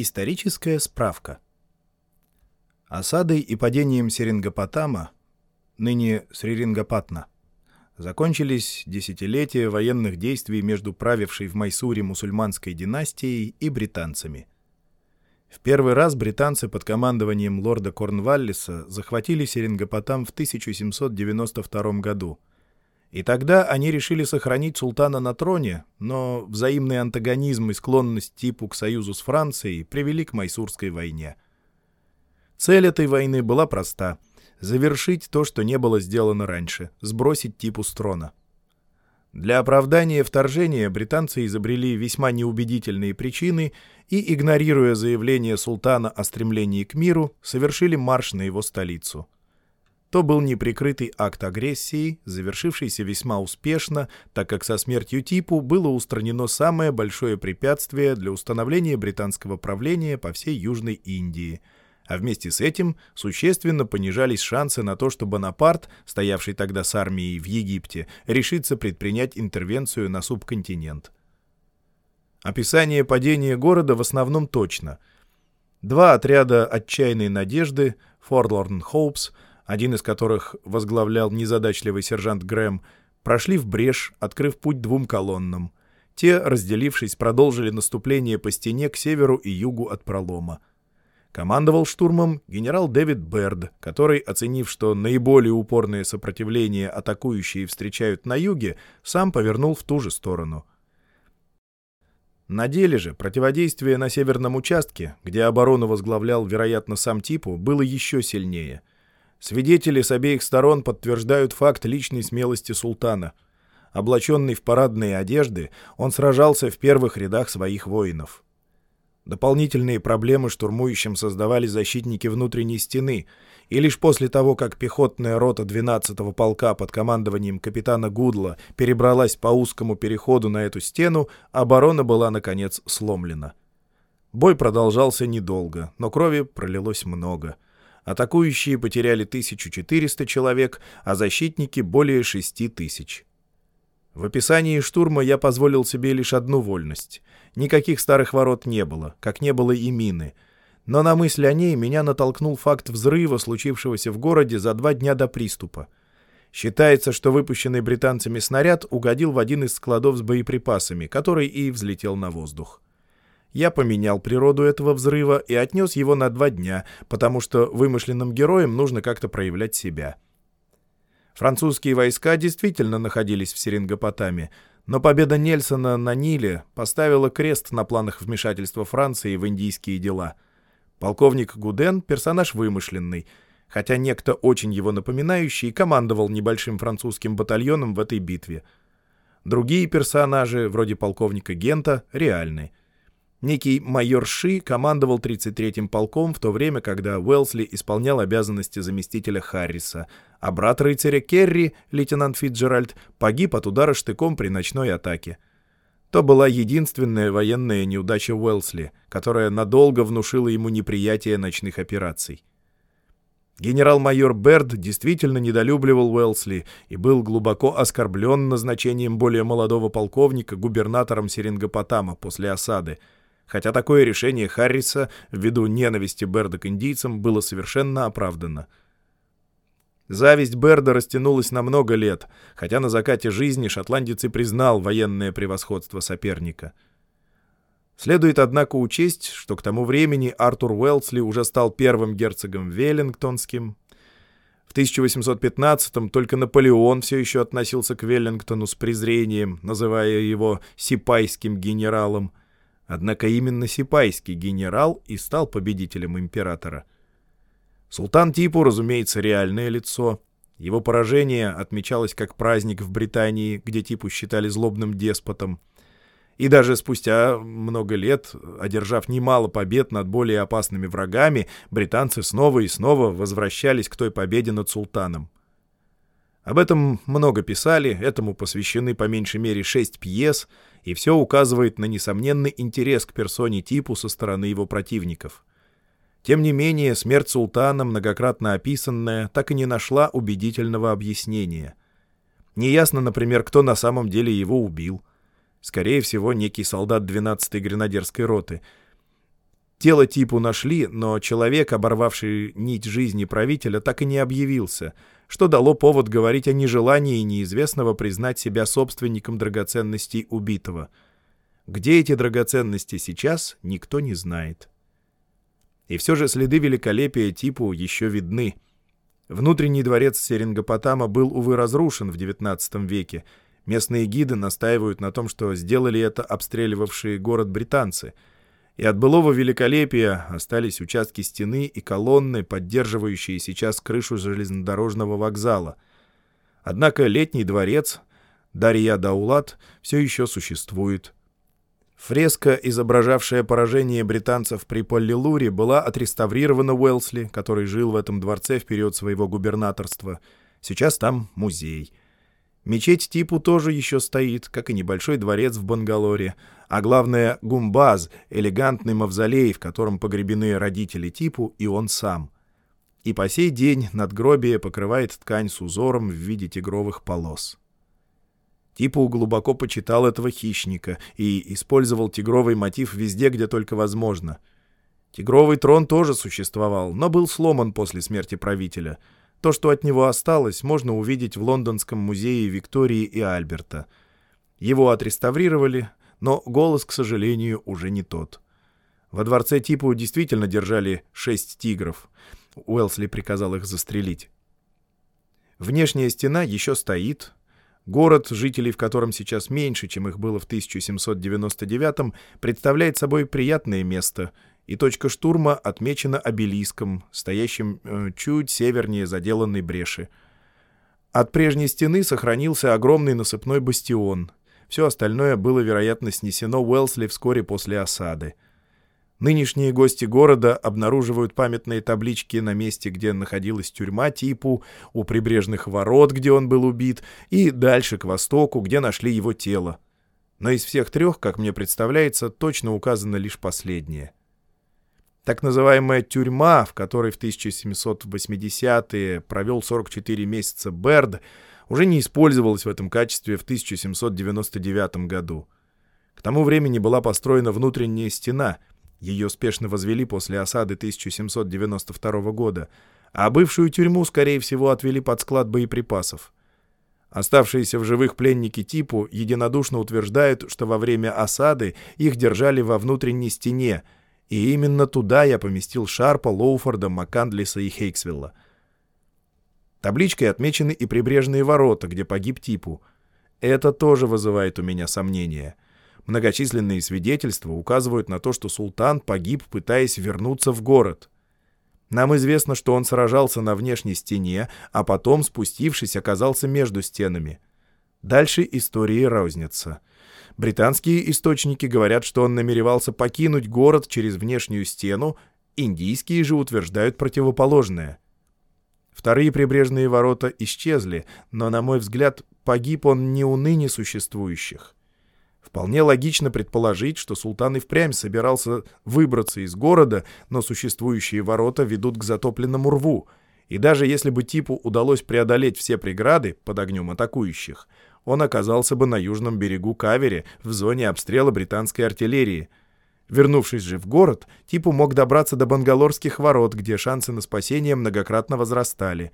Историческая справка. Осадой и падением Серингопотама, ныне Срирингопатна, закончились десятилетия военных действий между правившей в Майсуре мусульманской династией и британцами. В первый раз британцы под командованием лорда Корнваллиса захватили Серингопотам в 1792 году – и тогда они решили сохранить султана на троне, но взаимный антагонизм и склонность типу к союзу с Францией привели к Майсурской войне. Цель этой войны была проста — завершить то, что не было сделано раньше, сбросить типу с трона. Для оправдания вторжения британцы изобрели весьма неубедительные причины и, игнорируя заявление султана о стремлении к миру, совершили марш на его столицу — то был неприкрытый акт агрессии, завершившийся весьма успешно, так как со смертью Типу было устранено самое большое препятствие для установления британского правления по всей Южной Индии, а вместе с этим существенно понижались шансы на то, что Бонапарт, стоявший тогда с армией в Египте, решится предпринять интервенцию на субконтинент. Описание падения города в основном точно. Два отряда отчаянной надежды, Forlorn Hopes — один из которых возглавлял незадачливый сержант Грэм, прошли в брешь, открыв путь двум колоннам. Те, разделившись, продолжили наступление по стене к северу и югу от пролома. Командовал штурмом генерал Дэвид Берд, который, оценив, что наиболее упорное сопротивление атакующие встречают на юге, сам повернул в ту же сторону. На деле же противодействие на северном участке, где оборону возглавлял, вероятно, сам Типу, было еще сильнее — Свидетели с обеих сторон подтверждают факт личной смелости султана. Облаченный в парадные одежды, он сражался в первых рядах своих воинов. Дополнительные проблемы штурмующим создавали защитники внутренней стены, и лишь после того, как пехотная рота 12-го полка под командованием капитана Гудла перебралась по узкому переходу на эту стену, оборона была, наконец, сломлена. Бой продолжался недолго, но крови пролилось много — Атакующие потеряли 1400 человек, а защитники — более 6000. В описании штурма я позволил себе лишь одну вольность. Никаких старых ворот не было, как не было и мины. Но на мысль о ней меня натолкнул факт взрыва, случившегося в городе за два дня до приступа. Считается, что выпущенный британцами снаряд угодил в один из складов с боеприпасами, который и взлетел на воздух. Я поменял природу этого взрыва и отнес его на два дня, потому что вымышленным героям нужно как-то проявлять себя. Французские войска действительно находились в Серингопотаме, но победа Нельсона на Ниле поставила крест на планах вмешательства Франции в индийские дела. Полковник Гуден — персонаж вымышленный, хотя некто очень его напоминающий командовал небольшим французским батальоном в этой битве. Другие персонажи, вроде полковника Гента, реальны — Некий майор Ши командовал 33-м полком в то время, когда Уэлсли исполнял обязанности заместителя Харриса, а брат рыцаря Керри, лейтенант Фитджеральд, погиб от удара штыком при ночной атаке. То была единственная военная неудача Уэлсли, которая надолго внушила ему неприятие ночных операций. Генерал-майор Берд действительно недолюбливал Уэлсли и был глубоко оскорблен назначением более молодого полковника губернатором Серингопотама после осады — хотя такое решение Харриса ввиду ненависти Берда к индийцам было совершенно оправдано. Зависть Берда растянулась на много лет, хотя на закате жизни шотландец и признал военное превосходство соперника. Следует, однако, учесть, что к тому времени Артур Уэлсли уже стал первым герцогом Веллингтонским. В 1815-м только Наполеон все еще относился к Веллингтону с презрением, называя его «сипайским генералом», Однако именно сипайский генерал и стал победителем императора. Султан Типу, разумеется, реальное лицо. Его поражение отмечалось как праздник в Британии, где Типу считали злобным деспотом. И даже спустя много лет, одержав немало побед над более опасными врагами, британцы снова и снова возвращались к той победе над султаном. Об этом много писали, этому посвящены по меньшей мере шесть пьес, и все указывает на несомненный интерес к персоне типу со стороны его противников. Тем не менее, смерть султана, многократно описанная, так и не нашла убедительного объяснения. Неясно, например, кто на самом деле его убил. Скорее всего, некий солдат 12-й гренадерской роты. Тело типу нашли, но человек, оборвавший нить жизни правителя, так и не объявился, что дало повод говорить о нежелании неизвестного признать себя собственником драгоценностей убитого. Где эти драгоценности сейчас, никто не знает. И все же следы великолепия типу еще видны. Внутренний дворец Серингопотама был, увы, разрушен в XIX веке. Местные гиды настаивают на том, что сделали это обстреливавшие город британцы — и от былого великолепия остались участки стены и колонны, поддерживающие сейчас крышу железнодорожного вокзала. Однако летний дворец, Дарья Даулат, все еще существует. Фреска, изображавшая поражение британцев при Поллилуре, была отреставрирована Уэлсли, который жил в этом дворце в период своего губернаторства. Сейчас там музей — Мечеть типу тоже еще стоит, как и небольшой дворец в Бангалоре, а главное — гумбаз, элегантный мавзолей, в котором погребены родители типу и он сам. И по сей день надгробие покрывает ткань с узором в виде тигровых полос. Типу глубоко почитал этого хищника и использовал тигровый мотив везде, где только возможно. Тигровый трон тоже существовал, но был сломан после смерти правителя — то, что от него осталось, можно увидеть в Лондонском музее Виктории и Альберта. Его отреставрировали, но голос, к сожалению, уже не тот. Во дворце Типу действительно держали шесть тигров. Уэлсли приказал их застрелить. Внешняя стена еще стоит. Город, жителей в котором сейчас меньше, чем их было в 1799 представляет собой приятное место — и точка штурма отмечена обелиском, стоящим э, чуть севернее заделанной бреши. От прежней стены сохранился огромный насыпной бастион. Все остальное было, вероятно, снесено Уэлсли вскоре после осады. Нынешние гости города обнаруживают памятные таблички на месте, где находилась тюрьма типу, у прибрежных ворот, где он был убит, и дальше к востоку, где нашли его тело. Но из всех трех, как мне представляется, точно указано лишь последнее. Так называемая тюрьма, в которой в 1780-е провел 44 месяца Берд, уже не использовалась в этом качестве в 1799 году. К тому времени была построена внутренняя стена, ее спешно возвели после осады 1792 года, а бывшую тюрьму, скорее всего, отвели под склад боеприпасов. Оставшиеся в живых пленники типу единодушно утверждают, что во время осады их держали во внутренней стене – и именно туда я поместил Шарпа, Лоуфорда, Маккандлиса и Хейксвилла. Табличкой отмечены и прибрежные ворота, где погиб Типу. Это тоже вызывает у меня сомнения. Многочисленные свидетельства указывают на то, что султан погиб, пытаясь вернуться в город. Нам известно, что он сражался на внешней стене, а потом, спустившись, оказался между стенами. Дальше истории разнятся. Британские источники говорят, что он намеревался покинуть город через внешнюю стену, индийские же утверждают противоположное. Вторые прибрежные ворота исчезли, но, на мой взгляд, погиб он не у ныне существующих. Вполне логично предположить, что султан и впрямь собирался выбраться из города, но существующие ворота ведут к затопленному рву, и даже если бы типу удалось преодолеть все преграды под огнем атакующих — он оказался бы на южном берегу Кавери, в зоне обстрела британской артиллерии. Вернувшись же в город, Типу мог добраться до Бангалорских ворот, где шансы на спасение многократно возрастали.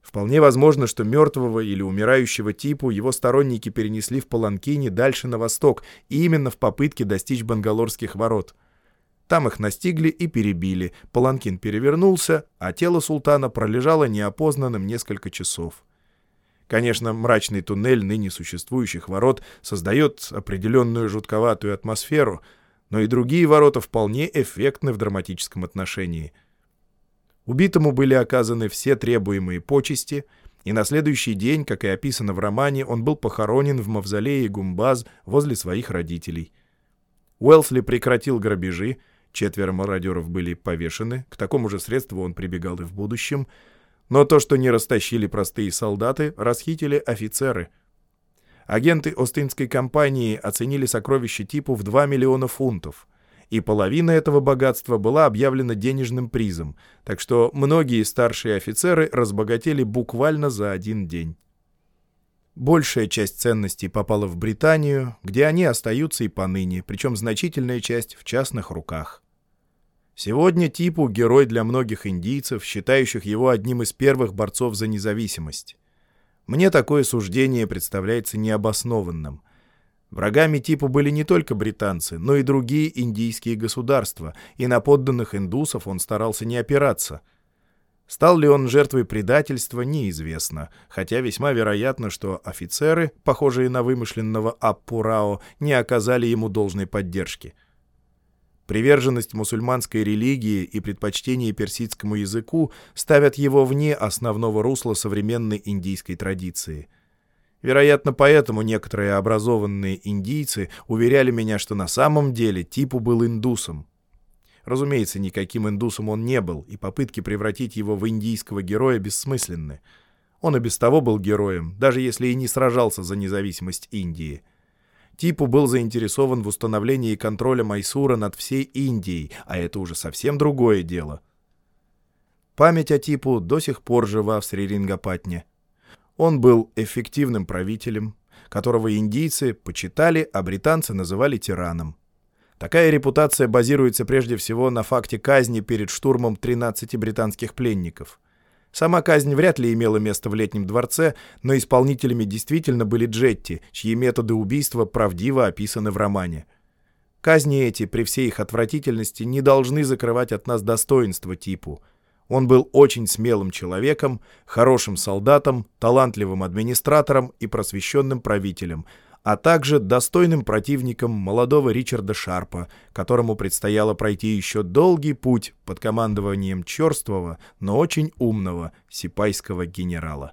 Вполне возможно, что мертвого или умирающего Типу его сторонники перенесли в Паланкине дальше на восток, именно в попытке достичь Бангалорских ворот. Там их настигли и перебили, Паланкин перевернулся, а тело султана пролежало неопознанным несколько часов. Конечно, мрачный туннель ныне существующих ворот создает определенную жутковатую атмосферу, но и другие ворота вполне эффектны в драматическом отношении. Убитому были оказаны все требуемые почести, и на следующий день, как и описано в романе, он был похоронен в мавзолее Гумбаз возле своих родителей. Уэлсли прекратил грабежи, четверо мародеров были повешены, к такому же средству он прибегал и в будущем — но то, что не растащили простые солдаты, расхитили офицеры. Агенты Остинской компании оценили сокровище типу в 2 миллиона фунтов, и половина этого богатства была объявлена денежным призом, так что многие старшие офицеры разбогатели буквально за один день. Большая часть ценностей попала в Британию, где они остаются и поныне, причем значительная часть в частных руках. Сегодня Типу — герой для многих индийцев, считающих его одним из первых борцов за независимость. Мне такое суждение представляется необоснованным. Врагами Типу были не только британцы, но и другие индийские государства, и на подданных индусов он старался не опираться — Стал ли он жертвой предательства, неизвестно, хотя весьма вероятно, что офицеры, похожие на вымышленного Аппурао, не оказали ему должной поддержки. Приверженность мусульманской религии и предпочтение персидскому языку ставят его вне основного русла современной индийской традиции. Вероятно, поэтому некоторые образованные индийцы уверяли меня, что на самом деле Типу был индусом. Разумеется, никаким индусом он не был, и попытки превратить его в индийского героя бессмысленны. Он и без того был героем, даже если и не сражался за независимость Индии. Типу был заинтересован в установлении контроля Майсура над всей Индией, а это уже совсем другое дело. Память о Типу до сих пор жива в Срирингапатне. Он был эффективным правителем, которого индийцы почитали, а британцы называли тираном. Такая репутация базируется прежде всего на факте казни перед штурмом 13 британских пленников. Сама казнь вряд ли имела место в летнем дворце, но исполнителями действительно были Джетти, чьи методы убийства правдиво описаны в романе. Казни эти, при всей их отвратительности, не должны закрывать от нас достоинство типу. Он был очень смелым человеком, хорошим солдатом, талантливым администратором и просвещенным правителем – а также достойным противником молодого Ричарда Шарпа, которому предстояло пройти еще долгий путь под командованием черствого, но очень умного сипайского генерала.